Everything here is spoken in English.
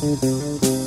Música